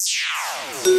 Yeah.